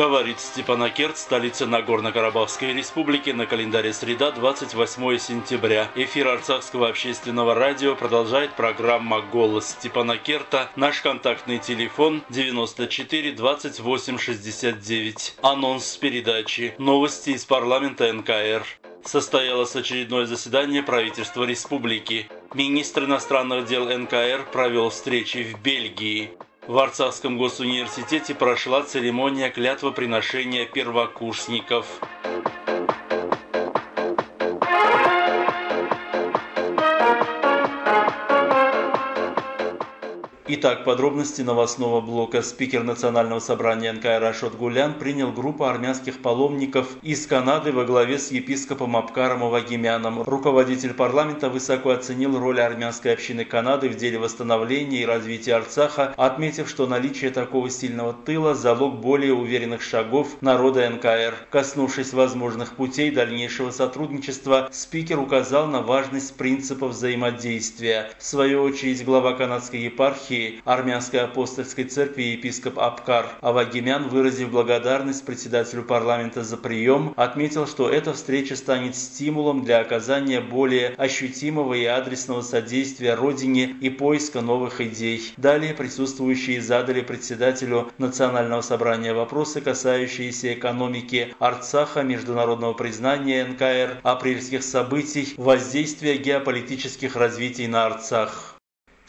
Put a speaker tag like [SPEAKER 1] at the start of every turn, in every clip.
[SPEAKER 1] Говорит Степанакерт, столица Нагорно-Карабахской республики, на календаре среда, 28 сентября. Эфир Арцахского общественного радио продолжает программа «Голос Степанакерта». Наш контактный телефон 94 28 69. Анонс передачи. Новости из парламента НКР. Состоялось очередное заседание правительства республики. Министр иностранных дел НКР провел встречи в Бельгии. В Арцахском госуниверситете прошла церемония клятвоприношения первокурсников. Итак, подробности новостного блока. Спикер Национального собрания НКР Ашот Гулян принял группу армянских паломников из Канады во главе с епископом Абкаром Авагимяном. Руководитель парламента высоко оценил роль армянской общины Канады в деле восстановления и развития Арцаха, отметив, что наличие такого сильного тыла – залог более уверенных шагов народа НКР. Коснувшись возможных путей дальнейшего сотрудничества, спикер указал на важность принципов взаимодействия. В свою очередь, глава канадской епархии армянской апостольской церкви епископ Абкар Авагимян, выразив благодарность председателю парламента за прием, отметил, что эта встреча станет стимулом для оказания более ощутимого и адресного содействия Родине и поиска новых идей. Далее присутствующие задали председателю Национального собрания вопросы, касающиеся экономики Арцаха, международного признания НКР, апрельских событий, воздействия геополитических развитий на Арцах.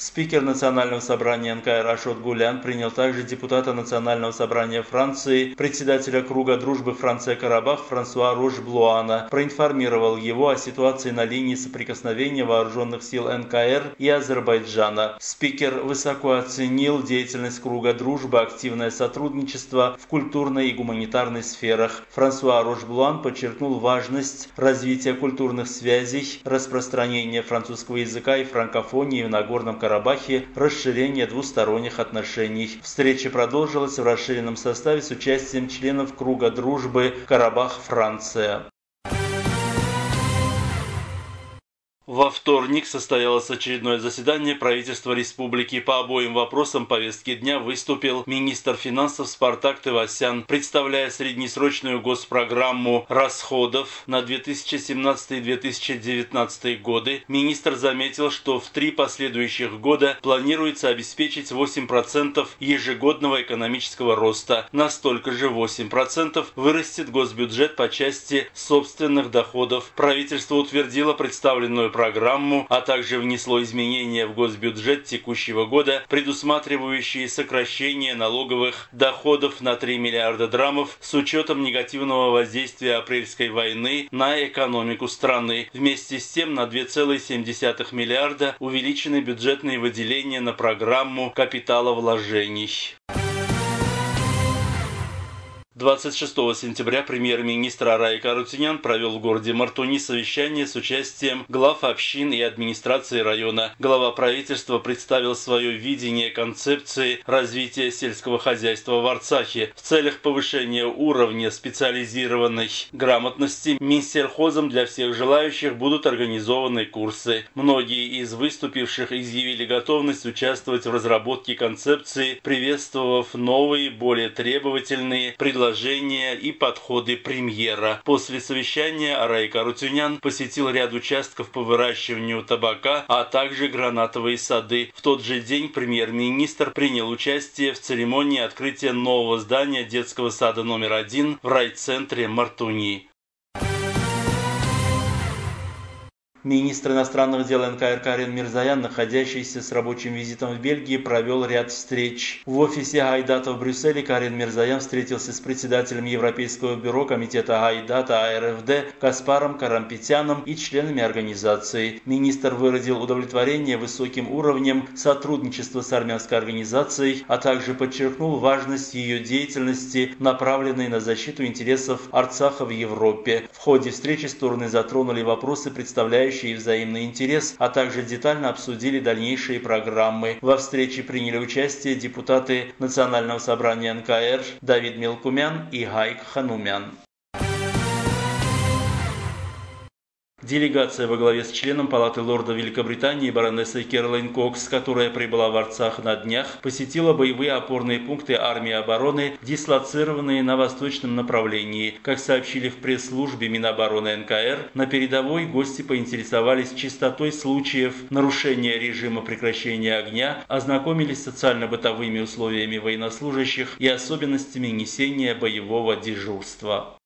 [SPEAKER 1] Спикер Национального собрания НКР Ашот Гулян принял также депутата Национального собрания Франции, председателя круга дружбы Франция-Карабах Франсуа Рош-Блуана, проинформировал его о ситуации на линии соприкосновения вооруженных сил НКР и Азербайджана. Спикер высоко оценил деятельность круга дружбы, активное сотрудничество в культурной и гуманитарной сферах. Франсуа Рош-Блуан подчеркнул важность развития культурных связей, распространения французского языка и франкофонии в Нагорном Карабахе Карабахе расширение двусторонних отношений. Встреча продолжилась в расширенном составе с участием членов Круга дружбы Карабах-Франция. Во вторник состоялось очередное заседание правительства республики. По обоим вопросам повестки дня выступил министр финансов Спартак Тевасян, представляя среднесрочную госпрограмму расходов на 2017-2019 годы. Министр заметил, что в три последующих года планируется обеспечить 8% ежегодного экономического роста. Настолько же 8% вырастет госбюджет по части собственных доходов. Правительство утвердило представленную программу, а также внесло изменения в госбюджет текущего года, предусматривающие сокращение налоговых доходов на 3 миллиарда драмов с учетом негативного воздействия апрельской войны на экономику страны. Вместе с тем на 2,7 миллиарда увеличены бюджетные выделения на программу капиталовложений. 26 сентября премьер-министр Арай Карутинян провел в городе Мартуни совещание с участием глав общин и администрации района. Глава правительства представил свое видение концепции развития сельского хозяйства в Арцахе. В целях повышения уровня специализированной грамотности Минсельхозом для всех желающих будут организованы курсы. Многие из выступивших изъявили готовность участвовать в разработке концепции, приветствовав новые, более требовательные предложения предложения и подходы премьера. После совещания Арай Карутюнян посетил ряд участков по выращиванию табака, а также гранатовые сады. В тот же день премьер-министр принял участие в церемонии открытия нового здания детского сада номер один в райцентре Мартуни. Министр иностранных дел НКР Карин Мирзаян, находящийся с рабочим визитом в Бельгии, провел ряд встреч. В офисе Гайдата в Брюсселе Карин Мирзаян встретился с председателем Европейского бюро комитета Гайдата АРФД Каспаром Карампетяном и членами организации. Министр выразил удовлетворение высоким уровнем сотрудничества с армянской организацией, а также подчеркнул важность ее деятельности, направленной на защиту интересов Арцаха в Европе. В ходе встречи стороны затронули вопросы, представляющие представляющие взаимный интерес, а также детально обсудили дальнейшие программы. Во встрече приняли участие депутаты Национального собрания НКР Давид Мелкумян и Гайк Ханумян. Делегация во главе с членом Палаты лорда Великобритании баронессой Керлайн Кокс, которая прибыла в Арцах на днях, посетила боевые опорные пункты армии обороны, дислоцированные на восточном направлении. Как сообщили в пресс-службе Минобороны НКР, на передовой гости поинтересовались частотой случаев нарушения режима прекращения огня, ознакомились с социально-бытовыми условиями военнослужащих и особенностями несения боевого дежурства.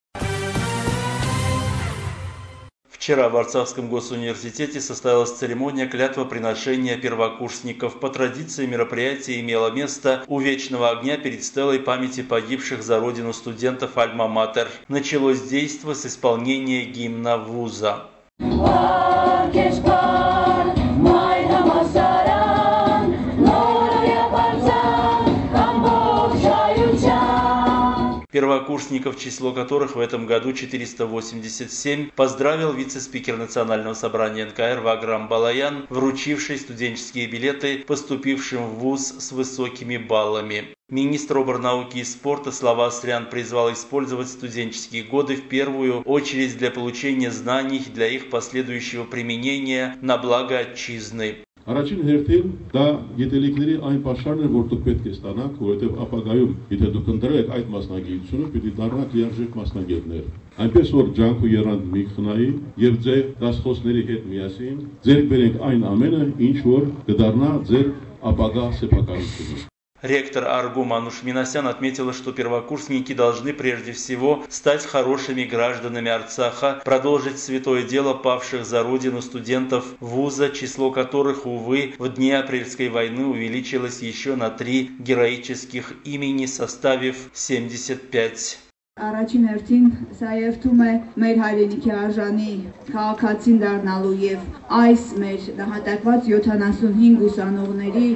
[SPEAKER 1] Вчера в Арцахском госуниверситете состоялась церемония клятвоприношения первокурсников. По традиции мероприятие имело место у Вечного огня перед стелой памяти погибших за родину студентов Альма-Матер. Началось действо с исполнения гимна вуза. Первокурсников, число которых в этом году 487, поздравил вице-спикер Национального собрания НКР Ваграм Балаян, вручивший студенческие билеты поступившим в ВУЗ с высокими баллами. Министр оборнауки и спорта Слава Срян призвал использовать студенческие годы в первую очередь для получения знаний для их последующего применения на благо отчизны.
[SPEAKER 2] Առաջին հերթին դա գիտելիքների այն պաշարն է, որ դուք պետք է ստանաք, որովհետև ապագայում, եթե դուք ընտրեք այդ մասնագիտությունը, պիտի դառնաք լիարժեք մասնագետներ։ Այնպես որ ջանք ու երանդ մի խնայի եւ ձեր դասխոսների հետ միասին ձեր բերենք այն ամենը, ինչ որ կդառնա ձեր ապագա սեփականությունը։
[SPEAKER 1] Ректор Аргу Мануш Миносян отметила, что первокурсники должны прежде всего стать хорошими гражданами Арцаха, продолжить святое дело павших за родину студентов вуза, число которых, увы, в дни апрельской войны увеличилось еще на три героических имени, составив 75.
[SPEAKER 3] Առաջին հերթին սա երթում է մեր հայրենիքի արժանի քաղաքացին դառնալու եւ այս մեր նահատակված 75 ուսանողների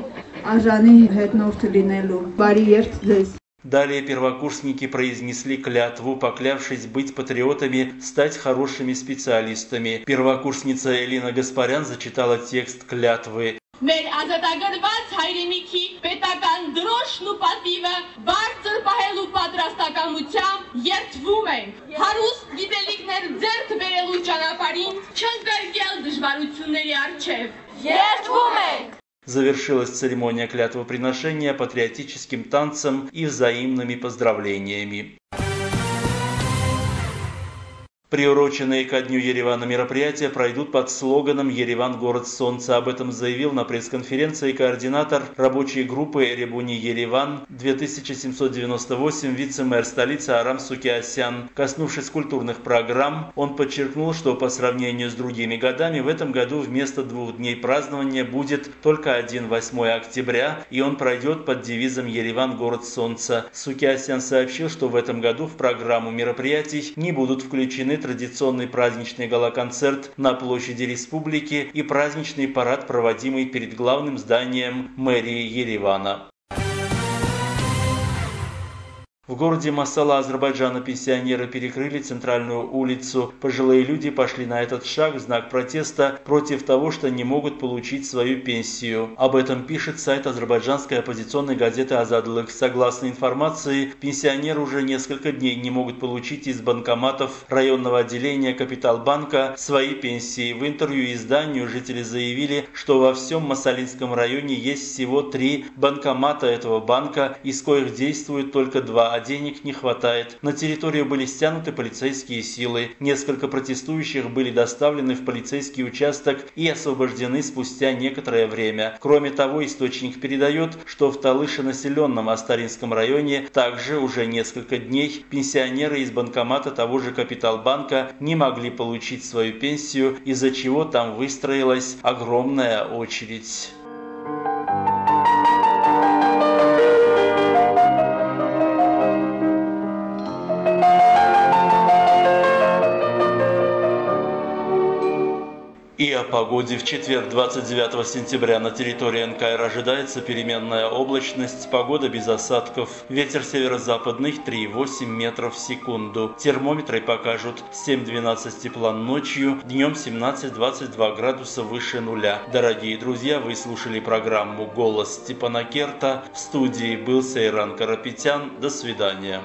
[SPEAKER 3] արժանի հետնորդը լինելու։ Բարի երթ ձեզ։
[SPEAKER 1] Далее первокурсники произнесли клятву, поклявшись быть патриотами, стать хорошими специалистами. Первокурсница Элина Гаспарян зачитала текст клятвы.
[SPEAKER 4] Մեր ազատագրված հայրենիքի պետական դրոշն ու պատիվը բարձր պահելու պատրաստակամությամբ երթվում ենք։ Հարուստ գիտելիքներ ձեռք բերելու ճանապարհին չընկրկել դժվարությունների առջև։ Երթվում ենք։
[SPEAKER 1] Завершилась церемония клятвоприношения патриотическим танцем и взаимными поздравлениями. Приуроченные ко дню Еревана мероприятия пройдут под слоганом «Ереван – город солнца». Об этом заявил на пресс-конференции координатор рабочей группы «Эребуни Ереван» 2798 вице-мэр столицы Арам Сукиасян. Коснувшись культурных программ, он подчеркнул, что по сравнению с другими годами в этом году вместо двух дней празднования будет только один 8 октября, и он пройдет под девизом «Ереван – город солнца». Сукиасян сообщил, что в этом году в программу мероприятий не будут включены традиционный праздничный галоконцерт на площади Республики и праздничный парад, проводимый перед главным зданием мэрии Еревана. В городе Масала Азербайджана пенсионеры перекрыли центральную улицу. Пожилые люди пошли на этот шаг в знак протеста против того, что не могут получить свою пенсию. Об этом пишет сайт азербайджанской оппозиционной газеты «Азадлык». Согласно информации, пенсионеры уже несколько дней не могут получить из банкоматов районного отделения Капиталбанка свои пенсии. В интервью изданию жители заявили, что во всем Масалинском районе есть всего три банкомата этого банка, из коих действует только два а денег не хватает. На территорию были стянуты полицейские силы. Несколько протестующих были доставлены в полицейский участок и освобождены спустя некоторое время. Кроме того, источник передает, что в Талыше-населенном Астаринском районе также уже несколько дней пенсионеры из банкомата того же Капиталбанка не могли получить свою пенсию, из-за чего там выстроилась огромная очередь. О погоде. В четверг, 29 сентября, на территории НКР ожидается переменная облачность, погода без осадков. Ветер северо-западный 3,8 метров в секунду. Термометры покажут 7-12 тепла ночью, днем 17-22 градуса выше нуля. Дорогие друзья, вы слушали программу «Голос Степана Керта». В студии был Сейран Карапетян. До свидания.